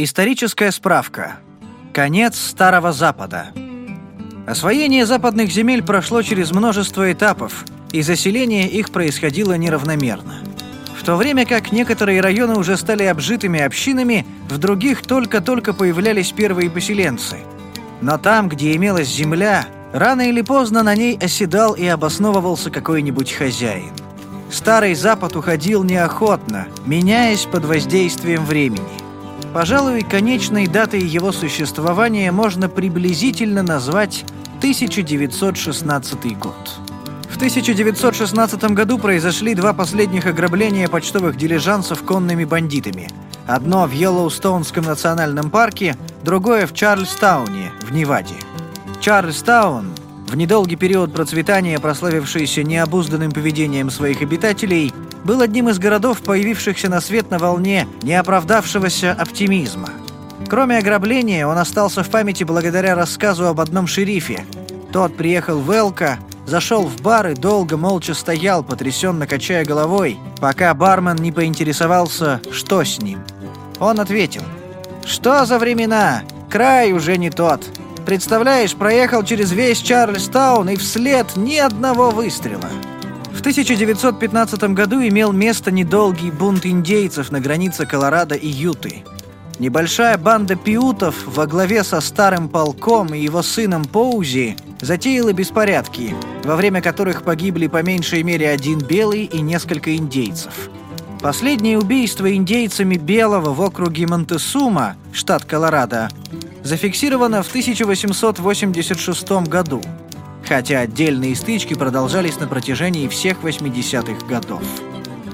Историческая справка. Конец Старого Запада. Освоение западных земель прошло через множество этапов, и заселение их происходило неравномерно. В то время как некоторые районы уже стали обжитыми общинами, в других только-только появлялись первые поселенцы. Но там, где имелась земля, рано или поздно на ней оседал и обосновывался какой-нибудь хозяин. Старый Запад уходил неохотно, меняясь под воздействием времени – Пожалуй, конечной датой его существования можно приблизительно назвать 1916 год. В 1916 году произошли два последних ограбления почтовых дилижансов конными бандитами. Одно в Йеллоустоунском национальном парке, другое в Чарльстауне, в Неваде. Чарльстаун в недолгий период процветания, прославившийся необузданным поведением своих обитателей, был одним из городов, появившихся на свет на волне неоправдавшегося оптимизма. Кроме ограбления, он остался в памяти благодаря рассказу об одном шерифе. Тот приехал в Элка, зашел в бар и долго молча стоял, потрясенно качая головой, пока бармен не поинтересовался, что с ним. Он ответил, «Что за времена? Край уже не тот. Представляешь, проехал через весь Чарльстаун и вслед ни одного выстрела. В 1915 году имел место недолгий бунт индейцев на границе Колорадо и Юты. Небольшая банда пиутов во главе со старым полком и его сыном Поузи затеяла беспорядки, во время которых погибли по меньшей мере один белый и несколько индейцев. Последнее убийство индейцами белого в округе Монтесума, штат Колорадо, зафиксировано в 1886 году, хотя отдельные стычки продолжались на протяжении всех 80-х годов.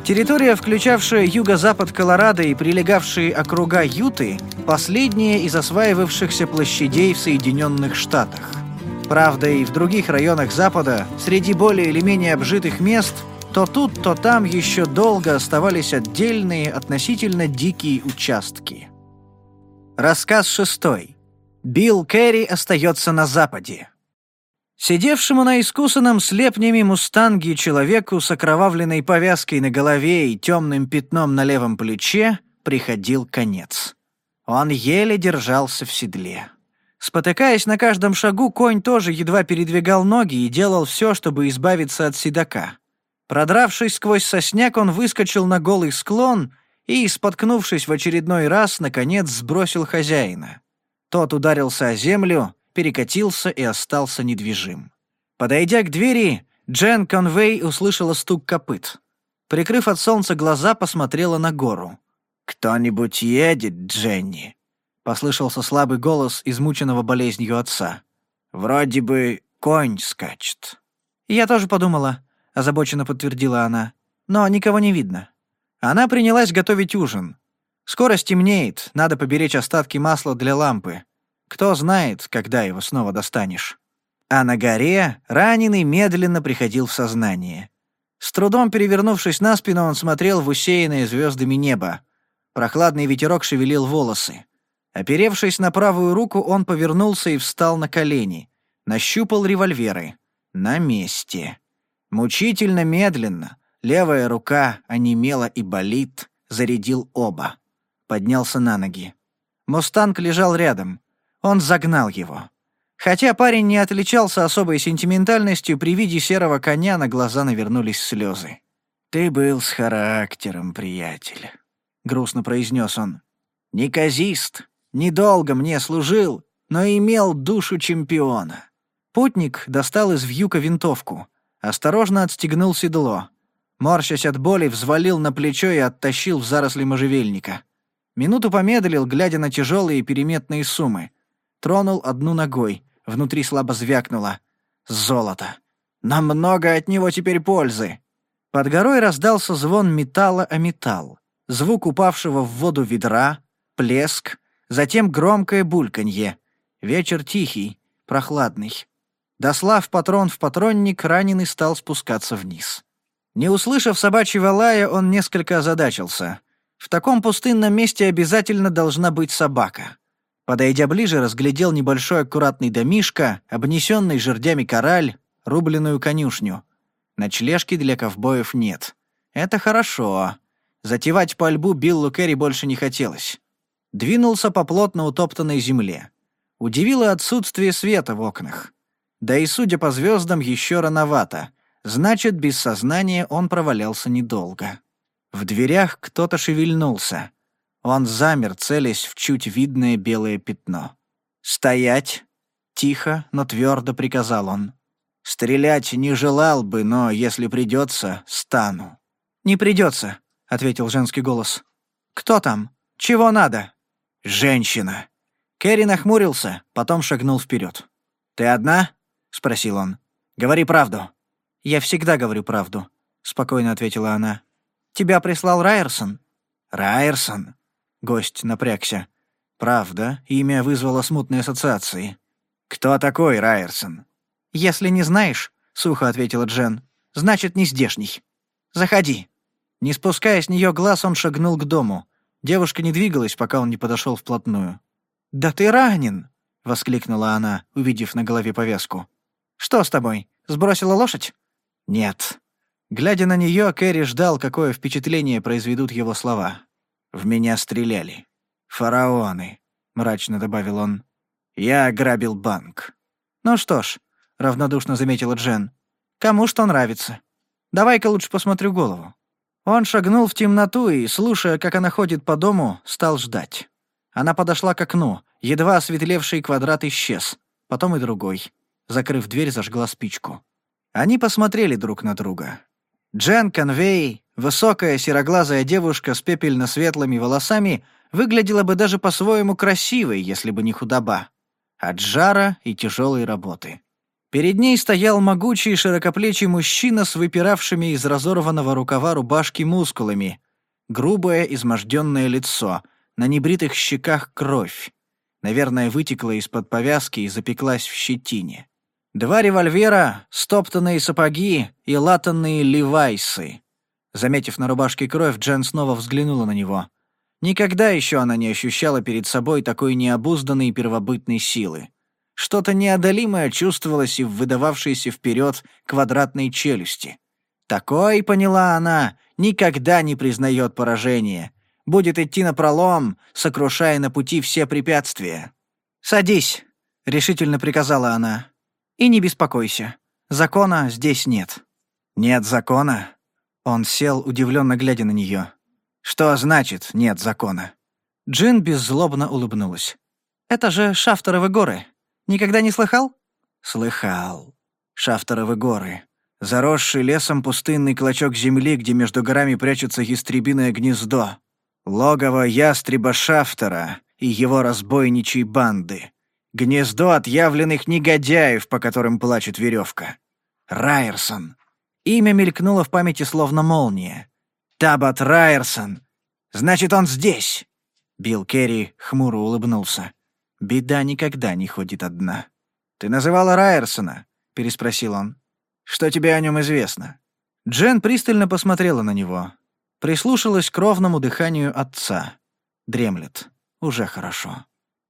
Территория, включавшая юго-запад Колорадо и прилегавшие округа Юты, последняя из осваивавшихся площадей в Соединенных Штатах. Правда, и в других районах Запада, среди более или менее обжитых мест, то тут, то там еще долго оставались отдельные, относительно дикие участки. Рассказ шестой. Билл Керри остается на Западе. Сидевшему на искусанном слепнями мустанге человеку с окровавленной повязкой на голове и темным пятном на левом плече приходил конец. Он еле держался в седле. Спотыкаясь на каждом шагу, конь тоже едва передвигал ноги и делал все, чтобы избавиться от седока. Продравшись сквозь сосняк, он выскочил на голый склон и, споткнувшись в очередной раз, наконец сбросил хозяина. Тот ударился о землю, перекатился и остался недвижим. Подойдя к двери, Джен Конвей услышала стук копыт. Прикрыв от солнца глаза, посмотрела на гору. «Кто-нибудь едет, Дженни?» — послышался слабый голос измученного болезнью отца. «Вроде бы конь скачет». «Я тоже подумала», — озабоченно подтвердила она. «Но никого не видно». Она принялась готовить ужин. Скоро стемнеет, надо поберечь остатки масла для лампы. Кто знает, когда его снова достанешь. А на горе раненый медленно приходил в сознание. С трудом перевернувшись на спину, он смотрел в усеянное звездами небо. Прохладный ветерок шевелил волосы. Оперевшись на правую руку, он повернулся и встал на колени. Нащупал револьверы. На месте. Мучительно медленно, левая рука онемела и болит, зарядил оба поднялся на ноги. Мустанг лежал рядом. Он загнал его. Хотя парень не отличался особой сентиментальностью, при виде серого коня на глаза навернулись слезы. «Ты был с характером, приятель», — грустно произнес он. «Неказист, недолго мне служил, но имел душу чемпиона». Путник достал из вьюка винтовку, осторожно отстегнул седло. Морщась от боли, взвалил на плечо и оттащил в заросли можжевельника. Минуту помедлил, глядя на тяжелые переметные суммы. Тронул одну ногой. Внутри слабо звякнуло. «Золото! Намного от него теперь пользы!» Под горой раздался звон металла о металл. Звук упавшего в воду ведра, плеск, затем громкое бульканье. Вечер тихий, прохладный. Дослав патрон в патронник, раненый стал спускаться вниз. Не услышав собачьего лая, он несколько озадачился — в таком пустынном месте обязательно должна быть собака. Подойдя ближе, разглядел небольшой аккуратный домишко, обнесенный жердями кораль, рубленную конюшню. Ночлежки для ковбоев нет. Это хорошо. Затевать пальбу Биллу Керри больше не хотелось. Двинулся по плотно утоптанной земле. Удивило отсутствие света в окнах. Да и, судя по звездам, еще рановато. Значит, без сознания он провалялся недолго. В дверях кто-то шевельнулся. Он замер, целясь в чуть видное белое пятно. «Стоять!» — тихо, но твердо приказал он. «Стрелять не желал бы, но, если придется, стану». «Не придется», — ответил женский голос. «Кто там? Чего надо?» «Женщина». Кэрри нахмурился, потом шагнул вперед. «Ты одна?» — спросил он. «Говори правду». «Я всегда говорю правду», — спокойно ответила она. Тебя прислал Райерсон?» «Райерсон?» — гость напрягся. Правда, имя вызвало смутные ассоциации. «Кто такой Райерсон?» «Если не знаешь», — сухо ответила Джен, — «значит, не здешний. Заходи». Не спуская с нее глаз, он шагнул к дому. Девушка не двигалась, пока он не подошел вплотную. «Да ты ранен!» — воскликнула она, увидев на голове повязку. «Что с тобой? Сбросила лошадь?» «Нет», Глядя на нее, Кэрри ждал, какое впечатление произведут его слова. «В меня стреляли. Фараоны», — мрачно добавил он. «Я ограбил банк». «Ну что ж», — равнодушно заметила Джен, — «кому что нравится. Давай-ка лучше посмотрю голову». Он шагнул в темноту и, слушая, как она ходит по дому, стал ждать. Она подошла к окну, едва осветлевший квадрат исчез, потом и другой. Закрыв дверь, зажгла спичку. Они посмотрели друг на друга. Джен Конвей, высокая сероглазая девушка с пепельно-светлыми волосами, выглядела бы даже по-своему красивой, если бы не худоба. От жара и тяжелой работы. Перед ней стоял могучий широкоплечий мужчина с выпиравшими из разорванного рукава рубашки мускулами. Грубое изможденное лицо, на небритых щеках кровь. Наверное, вытекла из-под повязки и запеклась в щетине. Два револьвера, стоптанные сапоги и латанные левайсы. Заметив на рубашке кровь, Джен снова взглянула на него. Никогда еще она не ощущала перед собой такой необузданной первобытной силы. Что-то неодолимое чувствовалось и в выдававшейся вперед квадратной челюсти. Такой, поняла она, никогда не признает поражение. Будет идти напролом, сокрушая на пути все препятствия. «Садись», — решительно приказала она. И не беспокойся. Закона здесь нет». «Нет закона?» Он сел, удивленно глядя на нее. «Что значит «нет закона»?» Джин беззлобно улыбнулась. «Это же Шафтеровы горы. Никогда не слыхал?» «Слыхал. Шафтеровы горы. Заросший лесом пустынный клочок земли, где между горами прячется ястребиное гнездо. Логово ястреба Шафтера и его разбойничьей банды. Гнездо отъявленных негодяев, по которым плачет веревка. Райерсон. Имя мелькнуло в памяти словно молния. Табат Райерсон. Значит, он здесь. Билл Керри хмуро улыбнулся. Беда никогда не ходит одна. Ты называла Райерсона? переспросил он. Что тебе о нем известно? Джен пристально посмотрела на него. Прислушалась к ровному дыханию отца. Дремлет. Уже хорошо.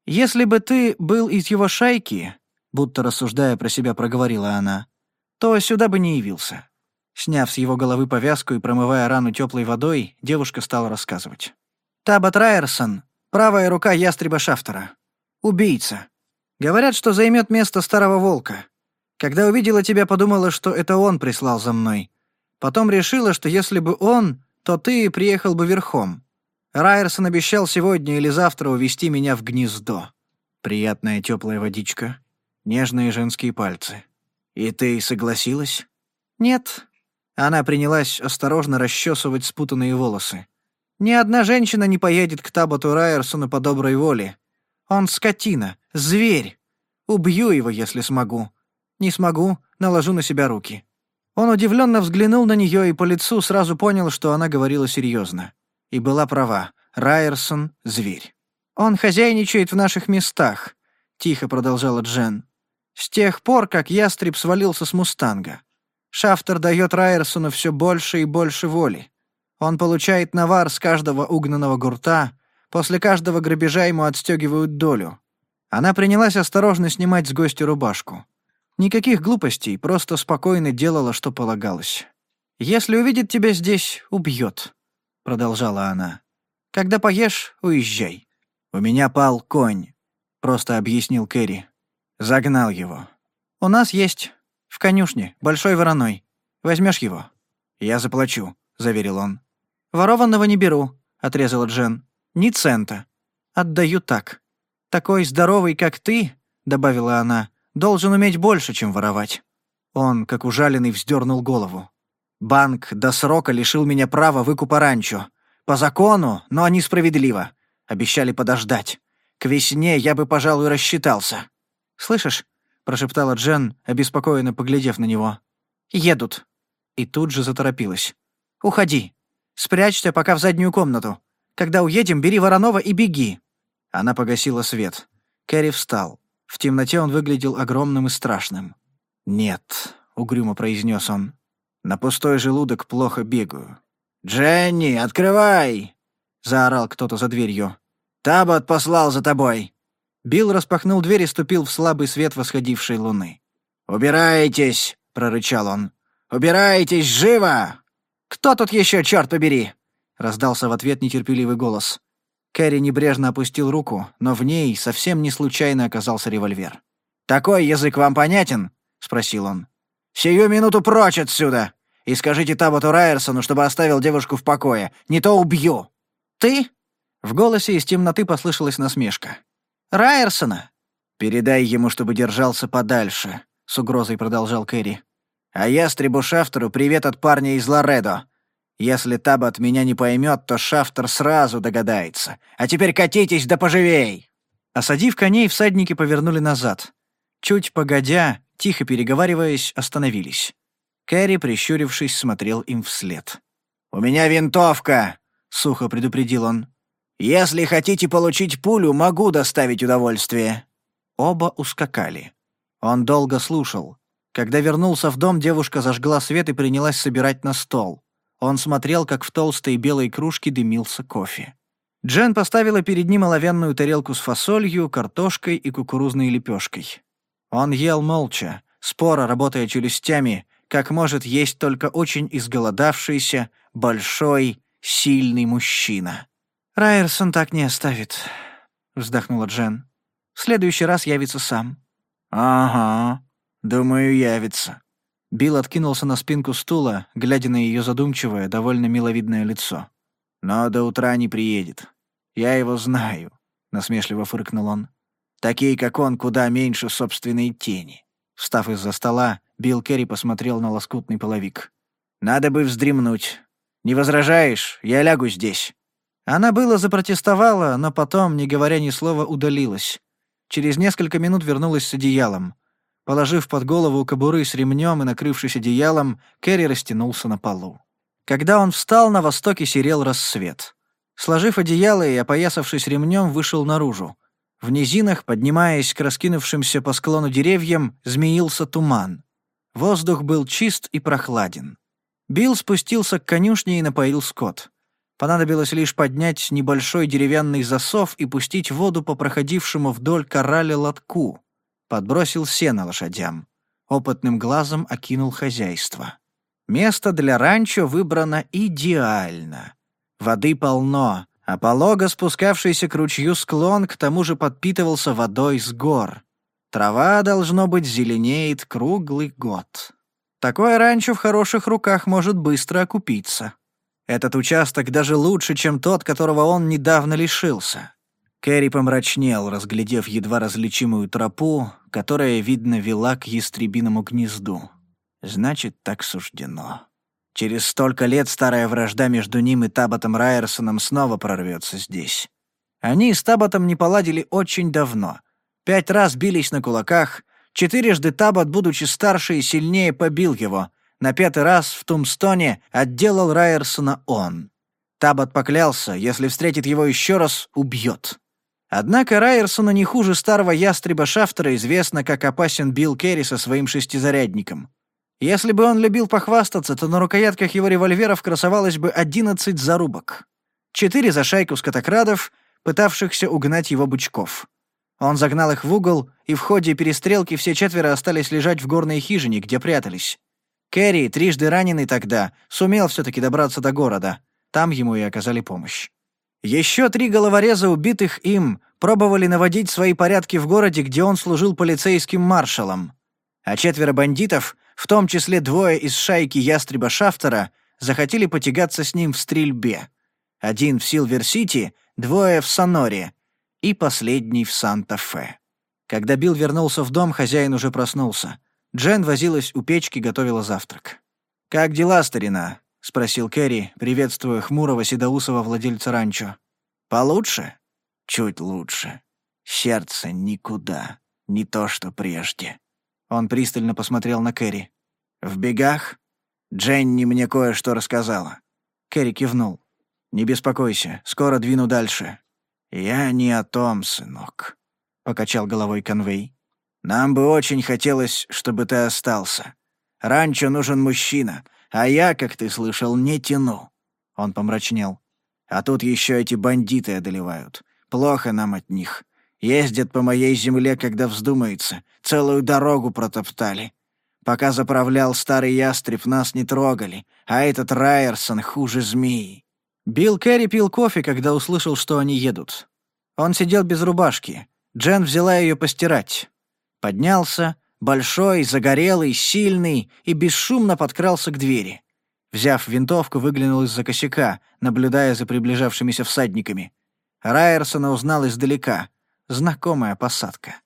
«Если бы ты был из его шайки», — будто рассуждая про себя проговорила она, «то сюда бы не явился». Сняв с его головы повязку и промывая рану теплой водой, девушка стала рассказывать. «Табат Райерсон, правая рука ястреба Шафтера. Убийца. Говорят, что займет место старого волка. Когда увидела тебя, подумала, что это он прислал за мной. Потом решила, что если бы он, то ты приехал бы верхом. Райерсон обещал сегодня или завтра увести меня в гнездо. Приятная теплая водичка, нежные женские пальцы. И ты согласилась? Нет. Она принялась осторожно расчесывать спутанные волосы. Ни одна женщина не поедет к Табату Райерсону по доброй воле. Он скотина, зверь. Убью его, если смогу. Не смогу, наложу на себя руки. Он удивленно взглянул на нее и по лицу сразу понял, что она говорила серьезно и была права. Райерсон — зверь. «Он хозяйничает в наших местах», — тихо продолжала Джен. «С тех пор, как ястреб свалился с мустанга. Шафтер дает Райерсону все больше и больше воли. Он получает навар с каждого угнанного гурта, после каждого грабежа ему отстегивают долю». Она принялась осторожно снимать с гостя рубашку. Никаких глупостей, просто спокойно делала, что полагалось. «Если увидит тебя здесь, убьет», продолжала она. «Когда поешь, уезжай». «У меня пал конь», — просто объяснил Кэрри. «Загнал его». «У нас есть. В конюшне, большой вороной. Возьмешь его?» «Я заплачу», — заверил он. «Ворованного не беру», — отрезала Джен. «Ни цента. Отдаю так. Такой здоровый, как ты», — добавила она, — «должен уметь больше, чем воровать». Он, как ужаленный, вздернул голову. Банк до срока лишил меня права выкупа ранчо. По закону, но несправедливо. Обещали подождать. К весне я бы, пожалуй, рассчитался. «Слышишь?» — прошептала Джен, обеспокоенно поглядев на него. «Едут». И тут же заторопилась. «Уходи. Спрячься пока в заднюю комнату. Когда уедем, бери Воронова и беги». Она погасила свет. Кэрри встал. В темноте он выглядел огромным и страшным. «Нет», — угрюмо произнес он, на пустой желудок плохо бегаю. «Дженни, открывай!» — заорал кто-то за дверью. «Табот послал за тобой!» Билл распахнул дверь и ступил в слабый свет восходившей луны. «Убирайтесь!» — прорычал он. «Убирайтесь живо!» «Кто тут еще, черт побери?» — раздался в ответ нетерпеливый голос. Кэрри небрежно опустил руку, но в ней совсем не случайно оказался револьвер. «Такой язык вам понятен?» — спросил он. «Сию минуту прочь отсюда!» и скажите Таботу Райерсону, чтобы оставил девушку в покое. Не то убью!» «Ты?» В голосе из темноты послышалась насмешка. «Райерсона?» «Передай ему, чтобы держался подальше», — с угрозой продолжал Кэрри. «А ястребу Шафтеру привет от парня из Лоредо. Если Табот меня не поймет, то Шафтер сразу догадается. А теперь катитесь да поживей!» Осадив коней, всадники повернули назад. Чуть погодя, тихо переговариваясь, остановились. Кэрри, прищурившись, смотрел им вслед. «У меня винтовка!» — сухо предупредил он. «Если хотите получить пулю, могу доставить удовольствие». Оба ускакали. Он долго слушал. Когда вернулся в дом, девушка зажгла свет и принялась собирать на стол. Он смотрел, как в толстой белой кружке дымился кофе. Джен поставила перед ним оловянную тарелку с фасолью, картошкой и кукурузной лепешкой. Он ел молча, спора работая челюстями, как может есть только очень изголодавшийся, большой, сильный мужчина. «Райерсон так не оставит», — вздохнула Джен. «В следующий раз явится сам». «Ага, думаю, явится». Билл откинулся на спинку стула, глядя на ее задумчивое, довольно миловидное лицо. «Но до утра не приедет. Я его знаю», — насмешливо фыркнул он. «Такие, как он, куда меньше собственной тени». Встав из-за стола, Билл Керри посмотрел на лоскутный половик. «Надо бы вздремнуть. Не возражаешь? Я лягу здесь». Она было запротестовала, но потом, не говоря ни слова, удалилась. Через несколько минут вернулась с одеялом. Положив под голову кобуры с ремнем и накрывшись одеялом, Керри растянулся на полу. Когда он встал, на востоке серел рассвет. Сложив одеяло и опоясавшись ремнем, вышел наружу. В низинах, поднимаясь к раскинувшимся по склону деревьям, змеился туман. Воздух был чист и прохладен. Билл спустился к конюшне и напоил скот. Понадобилось лишь поднять небольшой деревянный засов и пустить воду по проходившему вдоль кораля лотку. Подбросил сено лошадям. Опытным глазом окинул хозяйство. Место для ранчо выбрано идеально. Воды полно, а полога, спускавшийся к ручью склон к тому же подпитывался водой с гор. Трава, должно быть, зеленеет круглый год. Такое ранчо в хороших руках может быстро окупиться. Этот участок даже лучше, чем тот, которого он недавно лишился. Кэрри помрачнел, разглядев едва различимую тропу, которая, видно, вела к ястребиному гнезду. Значит, так суждено. Через столько лет старая вражда между ним и Табатом Райерсоном снова прорвется здесь. Они с Табатом не поладили очень давно — Пять раз бились на кулаках, четырежды Табот, будучи старше и сильнее, побил его. На пятый раз в Тумстоне отделал Райерсона он. Табот поклялся, если встретит его еще раз, убьет. Однако Райерсону не хуже старого ястреба Шафтера известно, как опасен Билл Керри со своим шестизарядником. Если бы он любил похвастаться, то на рукоятках его револьверов красовалось бы 11 зарубок. Четыре за шайку скотокрадов, пытавшихся угнать его бычков. Он загнал их в угол, и в ходе перестрелки все четверо остались лежать в горной хижине, где прятались. Кэрри, трижды раненый тогда, сумел все-таки добраться до города. Там ему и оказали помощь. Еще три головореза, убитых им, пробовали наводить свои порядки в городе, где он служил полицейским маршалом. А четверо бандитов, в том числе двое из шайки ястреба Шафтера, захотели потягаться с ним в стрельбе. Один в Силвер-Сити, двое в Соноре — и последний в Санта-Фе. Когда Билл вернулся в дом, хозяин уже проснулся. Джен возилась у печки, готовила завтрак. «Как дела, старина?» — спросил Кэрри, приветствуя хмурого седоусого владельца ранчо. «Получше?» «Чуть лучше. Сердце никуда. Не то, что прежде». Он пристально посмотрел на Кэрри. «В бегах?» «Дженни мне кое-что рассказала». Кэрри кивнул. «Не беспокойся, скоро двину дальше. «Я не о том, сынок», — покачал головой Конвей. «Нам бы очень хотелось, чтобы ты остался. Ранчо нужен мужчина, а я, как ты слышал, не тяну». Он помрачнел. «А тут еще эти бандиты одолевают. Плохо нам от них. Ездят по моей земле, когда вздумается. Целую дорогу протоптали. Пока заправлял старый ястреб, нас не трогали, а этот Райерсон хуже змеи. Билл Керри пил кофе, когда услышал, что они едут. Он сидел без рубашки. Джен взяла ее постирать. Поднялся, большой, загорелый, сильный, и бесшумно подкрался к двери. Взяв винтовку, выглянул из-за косяка, наблюдая за приближавшимися всадниками. Райерсона узнал издалека. Знакомая посадка.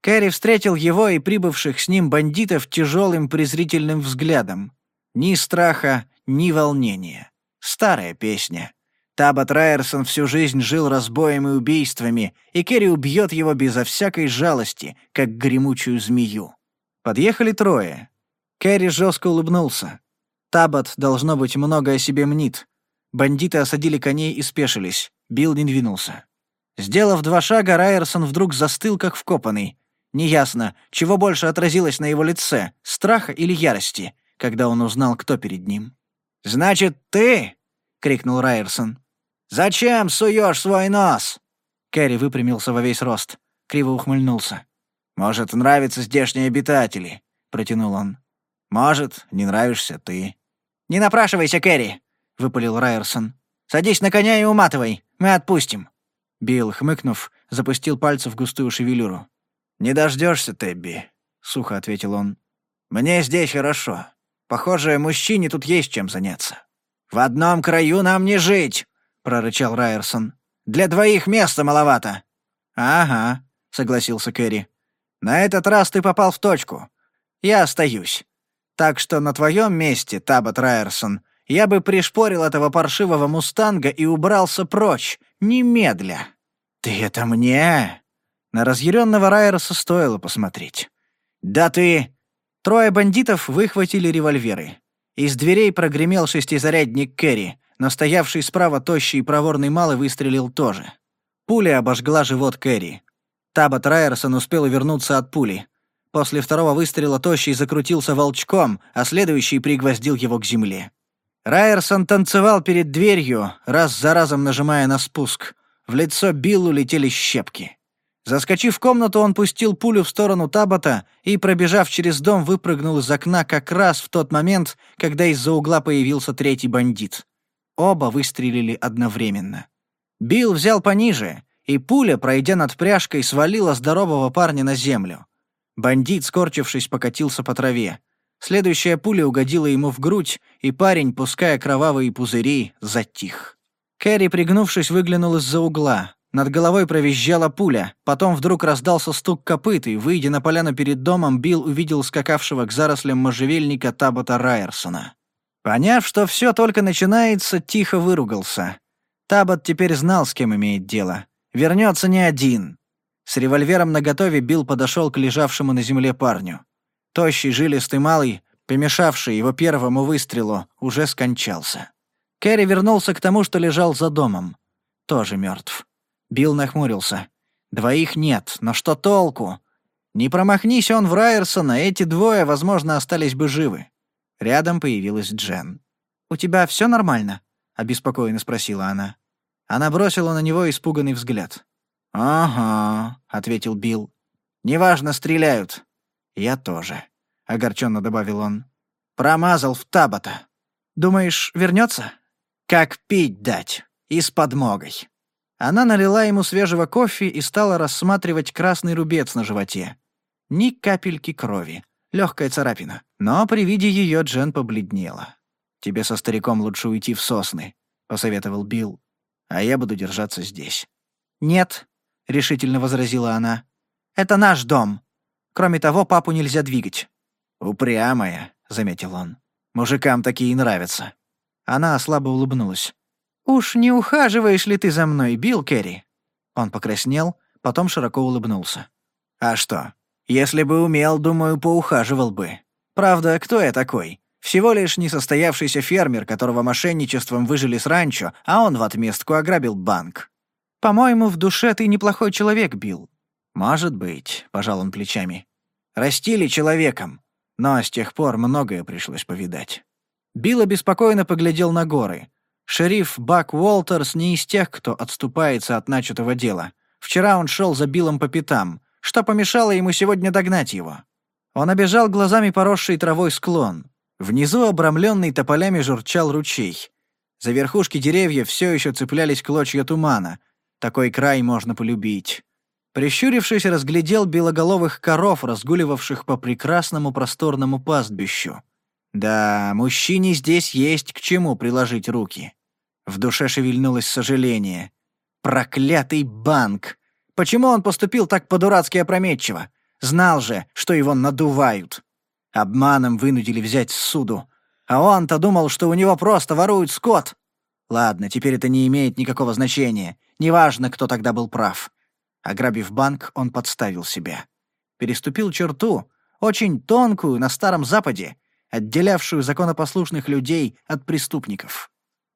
Кэрри встретил его и прибывших с ним бандитов тяжелым презрительным взглядом. Ни страха, ни волнения. Старая песня. Табот Райерсон всю жизнь жил разбоем и убийствами, и Керри убьет его безо всякой жалости, как гремучую змею. Подъехали трое. Керри жестко улыбнулся. Табот должно быть, много о себе мнит. Бандиты осадили коней и спешились. Билл не двинулся. Сделав два шага, Райерсон вдруг застыл, как вкопанный. Неясно, чего больше отразилось на его лице — страха или ярости, когда он узнал, кто перед ним. «Значит, ты?» — крикнул Райерсон. «Зачем суешь свой нос?» Кэрри выпрямился во весь рост, криво ухмыльнулся. «Может, нравятся здешние обитатели?» — протянул он. «Может, не нравишься ты». «Не напрашивайся, Кэрри!» — выпалил Райерсон. «Садись на коня и уматывай, мы отпустим». Билл, хмыкнув, запустил пальцы в густую шевелюру. «Не дождешься, Тебби», — сухо ответил он. «Мне здесь хорошо. Похоже, мужчине тут есть чем заняться. «В одном краю нам не жить!» — прорычал Райерсон. «Для двоих места маловато!» «Ага», — согласился Кэрри. «На этот раз ты попал в точку. Я остаюсь. Так что на твоем месте, Табот Райерсон, я бы пришпорил этого паршивого мустанга и убрался прочь, немедля». «Ты это мне?» На разъяренного Райерса стоило посмотреть. «Да ты...» Трое бандитов выхватили револьверы. Из дверей прогремел шестизарядник Керри, но стоявший справа тощий и проворный малый выстрелил тоже. Пуля обожгла живот Керри. Табот Райерсон успел увернуться от пули. После второго выстрела тощий закрутился волчком, а следующий пригвоздил его к земле. Райерсон танцевал перед дверью, раз за разом нажимая на спуск. В лицо Биллу летели щепки. Заскочив в комнату, он пустил пулю в сторону Табота и, пробежав через дом, выпрыгнул из окна как раз в тот момент, когда из-за угла появился третий бандит. Оба выстрелили одновременно. Билл взял пониже, и пуля, пройдя над пряжкой, свалила здорового парня на землю. Бандит, скорчившись, покатился по траве. Следующая пуля угодила ему в грудь, и парень, пуская кровавые пузыри, затих. Кэрри, пригнувшись, выглянул из-за угла. Над головой провизжала пуля, потом вдруг раздался стук копыт, и, выйдя на поляну перед домом, Билл увидел скакавшего к зарослям можжевельника Табата Райерсона. Поняв, что все только начинается, тихо выругался. Табот теперь знал, с кем имеет дело. Вернется не один. С револьвером наготове Билл подошел к лежавшему на земле парню. Тощий, жилистый малый, помешавший его первому выстрелу, уже скончался. Кэрри вернулся к тому, что лежал за домом. Тоже мертв. Билл нахмурился. «Двоих нет, но что толку? Не промахнись он в Райерсона, эти двое, возможно, остались бы живы». Рядом появилась Джен. «У тебя все нормально?» — обеспокоенно спросила она. Она бросила на него испуганный взгляд. «Ага», — ответил Билл. «Неважно, стреляют». «Я тоже», — огорченно добавил он. «Промазал в Табота. Думаешь, вернется? «Как пить дать? И с подмогой». Она налила ему свежего кофе и стала рассматривать красный рубец на животе. Ни капельки крови. Легкая царапина. Но при виде ее Джен побледнела. «Тебе со стариком лучше уйти в сосны», — посоветовал Билл. «А я буду держаться здесь». «Нет», — решительно возразила она. «Это наш дом. Кроме того, папу нельзя двигать». «Упрямая», — заметил он. «Мужикам такие нравятся». Она слабо улыбнулась. «Уж не ухаживаешь ли ты за мной, Билл Керри?» Он покраснел, потом широко улыбнулся. «А что? Если бы умел, думаю, поухаживал бы. Правда, кто я такой? Всего лишь несостоявшийся фермер, которого мошенничеством выжили с ранчо, а он в отместку ограбил банк». «По-моему, в душе ты неплохой человек, Билл». «Может быть», — пожал он плечами. «Растили человеком, но с тех пор многое пришлось повидать». Билл обеспокоенно поглядел на горы — Шериф Бак Уолтерс не из тех, кто отступается от начатого дела. Вчера он шел за Биллом по пятам. Что помешало ему сегодня догнать его? Он обежал глазами поросший травой склон. Внизу, обрамленный тополями, журчал ручей. За верхушки деревьев все еще цеплялись клочья тумана. Такой край можно полюбить. Прищурившись, разглядел белоголовых коров, разгуливавших по прекрасному просторному пастбищу. Да, мужчине здесь есть к чему приложить руки. В душе шевельнулось сожаление. «Проклятый банк! Почему он поступил так по-дурацки опрометчиво? Знал же, что его надувают. Обманом вынудили взять суду. А он-то думал, что у него просто воруют скот. Ладно, теперь это не имеет никакого значения. Неважно, кто тогда был прав». Ограбив банк, он подставил себя. Переступил черту, очень тонкую на Старом Западе, отделявшую законопослушных людей от преступников.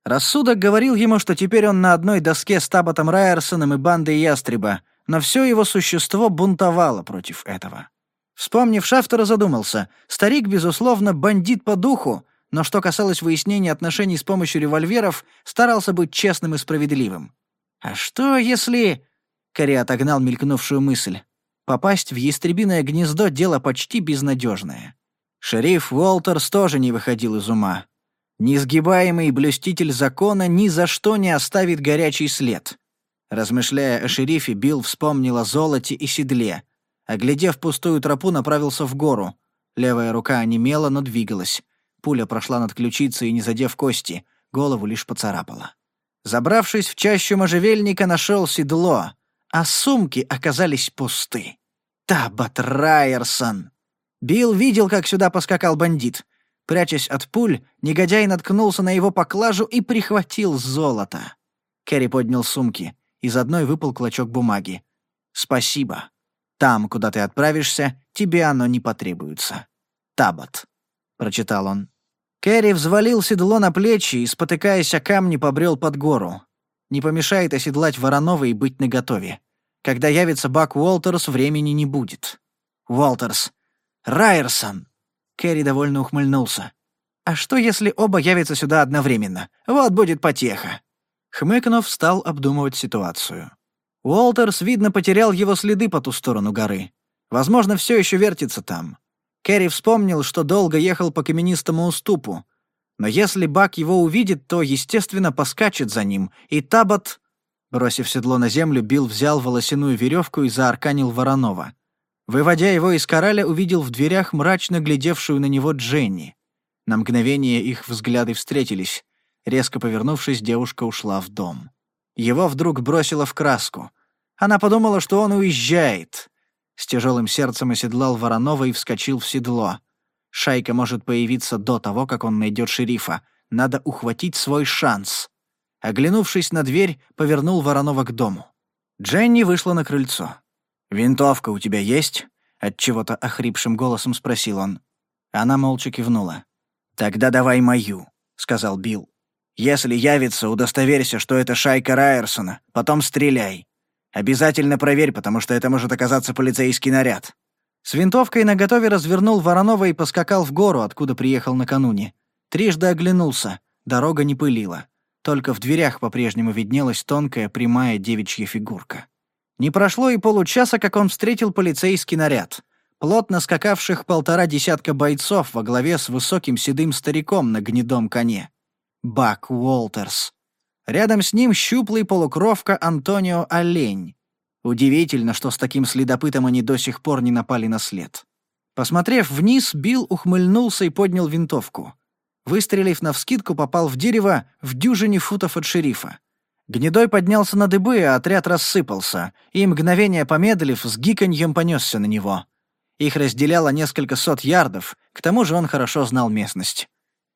Рассудок говорил ему, что теперь он на одной доске с Табатом Райерсоном и бандой Ястреба, но все его существо бунтовало против этого. Вспомнив Шафтера, задумался. Старик, безусловно, бандит по духу, но что касалось выяснения отношений с помощью револьверов, старался быть честным и справедливым. «А что, если...» — Кори отогнал мелькнувшую мысль. «Попасть в ястребиное гнездо — дело почти безнадежное. Шериф Уолтерс тоже не выходил из ума. Несгибаемый блюститель закона ни за что не оставит горячий след. Размышляя о шерифе, Билл вспомнил о золоте и седле. Оглядев пустую тропу, направился в гору. Левая рука онемела, но двигалась. Пуля прошла над ключицей, не задев кости, голову лишь поцарапала. Забравшись в чащу можжевельника, нашел седло, а сумки оказались пусты. Табат Райерсон! Билл видел, как сюда поскакал бандит — Прячась от пуль, негодяй наткнулся на его поклажу и прихватил золото. Кэрри поднял сумки. Из одной выпал клочок бумаги. «Спасибо. Там, куда ты отправишься, тебе оно не потребуется. Табот», — прочитал он. Кэрри взвалил седло на плечи и, спотыкаясь о камни, побрел под гору. Не помешает оседлать Воронова и быть наготове. Когда явится Бак Уолтерс, времени не будет. «Уолтерс! Райерсон!» Кэрри довольно ухмыльнулся. «А что, если оба явятся сюда одновременно? Вот будет потеха!» Хмыкнув, стал обдумывать ситуацию. Уолтерс, видно, потерял его следы по ту сторону горы. Возможно, все еще вертится там. Кэрри вспомнил, что долго ехал по каменистому уступу. Но если Бак его увидит, то, естественно, поскачет за ним, и Табот, бросив седло на землю, Билл взял волосяную веревку и заарканил Воронова. Выводя его из кораля, увидел в дверях мрачно глядевшую на него Дженни. На мгновение их взгляды встретились. Резко повернувшись, девушка ушла в дом. Его вдруг бросило в краску. Она подумала, что он уезжает. С тяжелым сердцем оседлал Воронова и вскочил в седло. Шайка может появиться до того, как он найдет шерифа. Надо ухватить свой шанс. Оглянувшись на дверь, повернул Воронова к дому. Дженни вышла на крыльцо. «Винтовка у тебя есть?» — отчего-то охрипшим голосом спросил он. Она молча кивнула. «Тогда давай мою», — сказал Билл. «Если явится, удостоверься, что это шайка Райерсона, потом стреляй. Обязательно проверь, потому что это может оказаться полицейский наряд». С винтовкой наготове развернул Воронова и поскакал в гору, откуда приехал накануне. Трижды оглянулся, дорога не пылила. Только в дверях по-прежнему виднелась тонкая прямая девичья фигурка. Не прошло и получаса, как он встретил полицейский наряд. Плотно скакавших полтора десятка бойцов во главе с высоким седым стариком на гнедом коне. Бак Уолтерс. Рядом с ним щуплый полукровка Антонио Олень. Удивительно, что с таким следопытом они до сих пор не напали на след. Посмотрев вниз, Билл ухмыльнулся и поднял винтовку. Выстрелив навскидку, попал в дерево в дюжине футов от шерифа. Гнедой поднялся на дыбы, а отряд рассыпался, и, мгновение помедлив, с гиканьем понесся на него. Их разделяло несколько сот ярдов, к тому же он хорошо знал местность.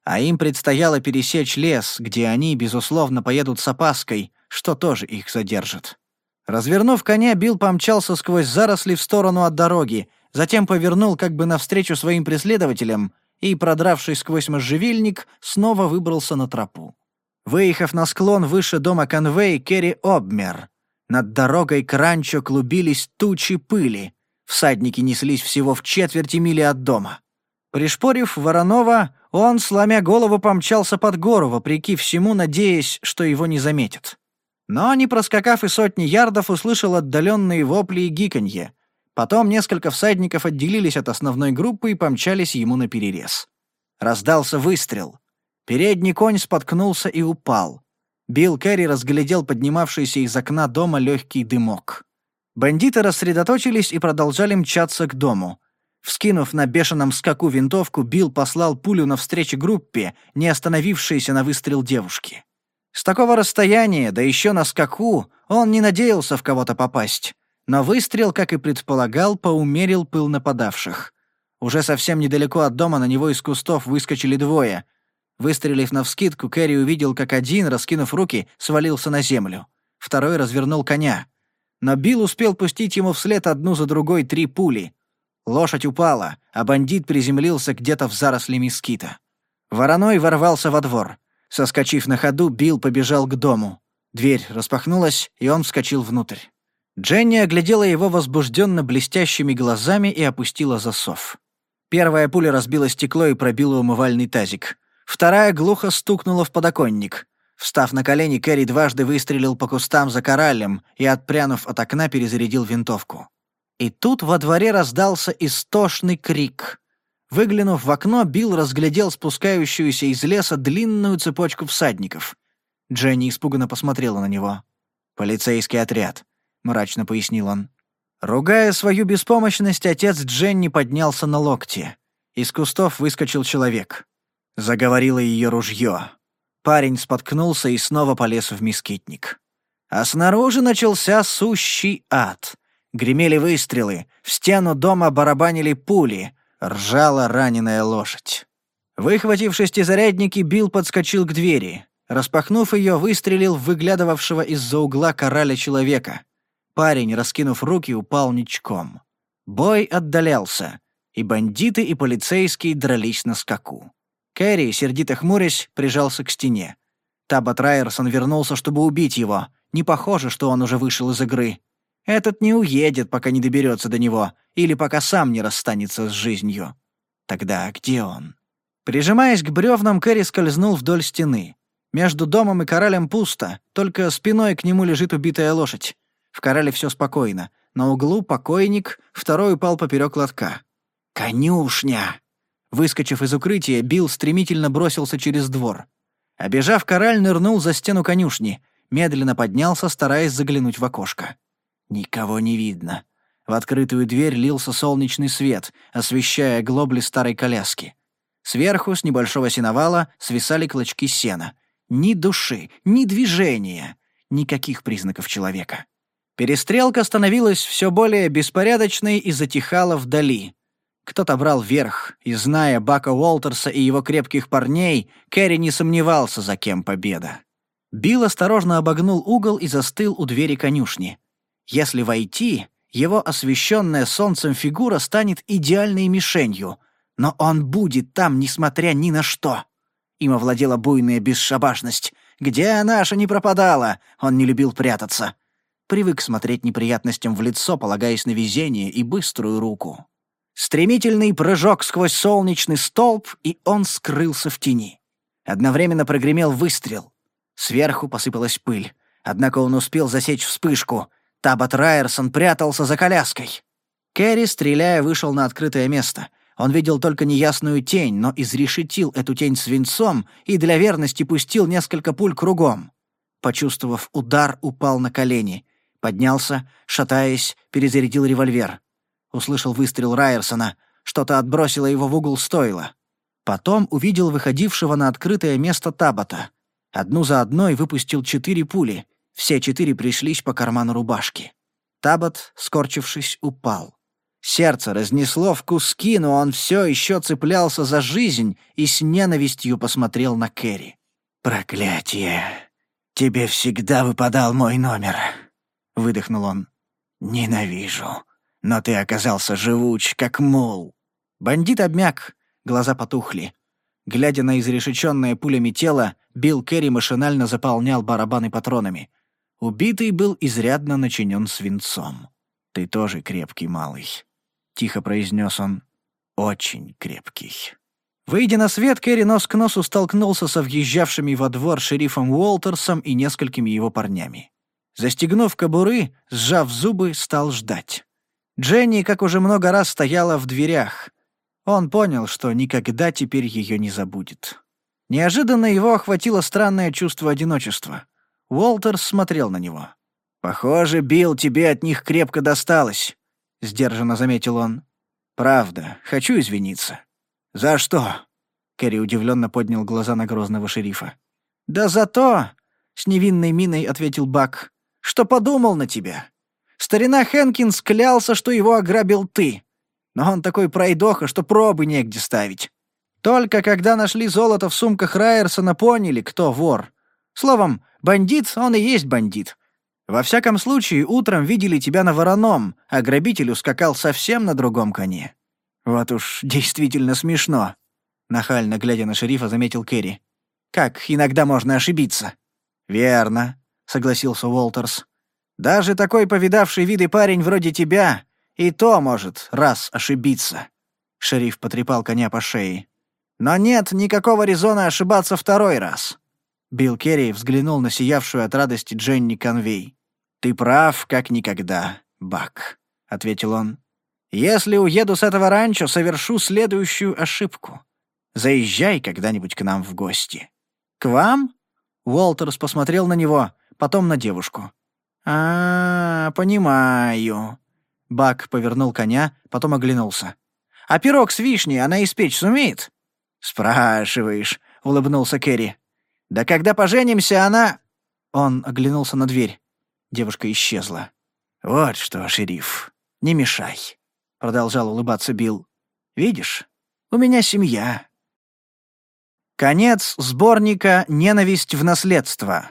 А им предстояло пересечь лес, где они, безусловно, поедут с опаской, что тоже их задержит. Развернув коня, Билл помчался сквозь заросли в сторону от дороги, затем повернул как бы навстречу своим преследователям и, продравшись сквозь можжевельник, снова выбрался на тропу. Выехав на склон выше дома конвей, Керри обмер. Над дорогой к ранчо клубились тучи пыли. Всадники неслись всего в четверти мили от дома. Пришпорив Воронова, он, сломя голову, помчался под гору, вопреки всему, надеясь, что его не заметят. Но, не проскакав и сотни ярдов, услышал отдаленные вопли и гиканье. Потом несколько всадников отделились от основной группы и помчались ему на перерез. Раздался выстрел — Передний конь споткнулся и упал. Билл Керри разглядел поднимавшийся из окна дома легкий дымок. Бандиты рассредоточились и продолжали мчаться к дому. Вскинув на бешеном скаку винтовку, Билл послал пулю навстречу группе, не остановившейся на выстрел девушки. С такого расстояния, да еще на скаку, он не надеялся в кого-то попасть. Но выстрел, как и предполагал, поумерил пыл нападавших. Уже совсем недалеко от дома на него из кустов выскочили двое — Выстрелив навскидку, Кэрри увидел, как один, раскинув руки, свалился на землю. Второй развернул коня. Но Билл успел пустить ему вслед одну за другой три пули. Лошадь упала, а бандит приземлился где-то в заросли мескита. Вороной ворвался во двор. Соскочив на ходу, Билл побежал к дому. Дверь распахнулась, и он вскочил внутрь. Дженни оглядела его возбужденно блестящими глазами и опустила засов. Первая пуля разбила стекло и пробила умывальный тазик. Вторая глухо стукнула в подоконник. Встав на колени, Кэрри дважды выстрелил по кустам за кораллем и, отпрянув от окна, перезарядил винтовку. И тут во дворе раздался истошный крик. Выглянув в окно, Билл разглядел спускающуюся из леса длинную цепочку всадников. Дженни испуганно посмотрела на него. «Полицейский отряд», — мрачно пояснил он. Ругая свою беспомощность, отец Дженни поднялся на локти. Из кустов выскочил человек заговорило ее ружье. Парень споткнулся и снова полез в мискитник. А снаружи начался сущий ад. Гремели выстрелы, в стену дома барабанили пули, ржала раненая лошадь. Выхватив шестизарядники, Билл подскочил к двери. Распахнув ее, выстрелил в выглядывавшего из-за угла короля человека. Парень, раскинув руки, упал ничком. Бой отдалялся, и бандиты, и полицейские дрались на скаку. Кэрри, сердито хмурясь, прижался к стене. Табат Райерсон вернулся, чтобы убить его. Не похоже, что он уже вышел из игры. Этот не уедет, пока не доберется до него, или пока сам не расстанется с жизнью. Тогда где он? Прижимаясь к бревнам, Кэрри скользнул вдоль стены. Между домом и коралем пусто, только спиной к нему лежит убитая лошадь. В корале все спокойно. На углу покойник, второй упал поперек лотка. «Конюшня!» Выскочив из укрытия, Билл стремительно бросился через двор. Обежав кораль, нырнул за стену конюшни, медленно поднялся, стараясь заглянуть в окошко. Никого не видно. В открытую дверь лился солнечный свет, освещая глобли старой коляски. Сверху, с небольшого сеновала, свисали клочки сена. Ни души, ни движения, никаких признаков человека. Перестрелка становилась все более беспорядочной и затихала вдали — кто-то брал верх, и, зная Бака Уолтерса и его крепких парней, Кэрри не сомневался, за кем победа. Билл осторожно обогнул угол и застыл у двери конюшни. Если войти, его освещенная солнцем фигура станет идеальной мишенью, но он будет там, несмотря ни на что. Им овладела буйная бесшабашность. «Где она же не пропадала?» Он не любил прятаться. Привык смотреть неприятностям в лицо, полагаясь на везение и быструю руку. Стремительный прыжок сквозь солнечный столб, и он скрылся в тени. Одновременно прогремел выстрел. Сверху посыпалась пыль. Однако он успел засечь вспышку. Табот Райерсон прятался за коляской. Кэрри, стреляя, вышел на открытое место. Он видел только неясную тень, но изрешетил эту тень свинцом и для верности пустил несколько пуль кругом. Почувствовав удар, упал на колени. Поднялся, шатаясь, перезарядил револьвер услышал выстрел Райерсона. Что-то отбросило его в угол стойла. Потом увидел выходившего на открытое место Табата. Одну за одной выпустил четыре пули. Все четыре пришлись по карману рубашки. Табат, скорчившись, упал. Сердце разнесло в куски, но он все еще цеплялся за жизнь и с ненавистью посмотрел на Кэрри. «Проклятие! Тебе всегда выпадал мой номер!» — выдохнул он. «Ненавижу. Но ты оказался живуч, как мол. Бандит обмяк, глаза потухли. Глядя на изрешеченное пулями тело, Билл Керри машинально заполнял барабаны патронами. Убитый был изрядно начинен свинцом. «Ты тоже крепкий малый», — тихо произнес он. «Очень крепкий». Выйдя на свет, Керри нос к носу столкнулся со въезжавшими во двор шерифом Уолтерсом и несколькими его парнями. Застегнув кобуры, сжав зубы, стал ждать. Дженни, как уже много раз, стояла в дверях. Он понял, что никогда теперь ее не забудет. Неожиданно его охватило странное чувство одиночества. Уолтер смотрел на него. «Похоже, Билл, тебе от них крепко досталось», — сдержанно заметил он. «Правда, хочу извиниться». «За что?» — Кэрри удивленно поднял глаза на грозного шерифа. «Да за то!» — с невинной миной ответил Бак. «Что подумал на тебя? Старина Хенкинс клялся, что его ограбил ты. Но он такой пройдоха, что пробы негде ставить. Только когда нашли золото в сумках Райерсона, поняли, кто вор. Словом, бандит он и есть бандит. Во всяком случае, утром видели тебя на вороном, а грабитель ускакал совсем на другом коне. Вот уж действительно смешно. Нахально глядя на шерифа, заметил Кэрри. «Как иногда можно ошибиться?» «Верно», — согласился Уолтерс. Даже такой повидавший виды парень вроде тебя и то может раз ошибиться». Шериф потрепал коня по шее. «Но нет никакого резона ошибаться второй раз». Билл Керри взглянул на сиявшую от радости Дженни Конвей. «Ты прав, как никогда, Бак», — ответил он. «Если уеду с этого ранчо, совершу следующую ошибку. Заезжай когда-нибудь к нам в гости». «К вам?» — Уолтерс посмотрел на него, потом на девушку. «А, -а понимаю». Бак повернул коня, потом оглянулся. «А пирог с вишней она испечь сумеет?» «Спрашиваешь», — улыбнулся Кэрри. «Да когда поженимся, она...» Он оглянулся на дверь. Девушка исчезла. «Вот что, шериф, не мешай», — продолжал улыбаться Билл. «Видишь, у меня семья». Конец сборника «Ненависть в наследство».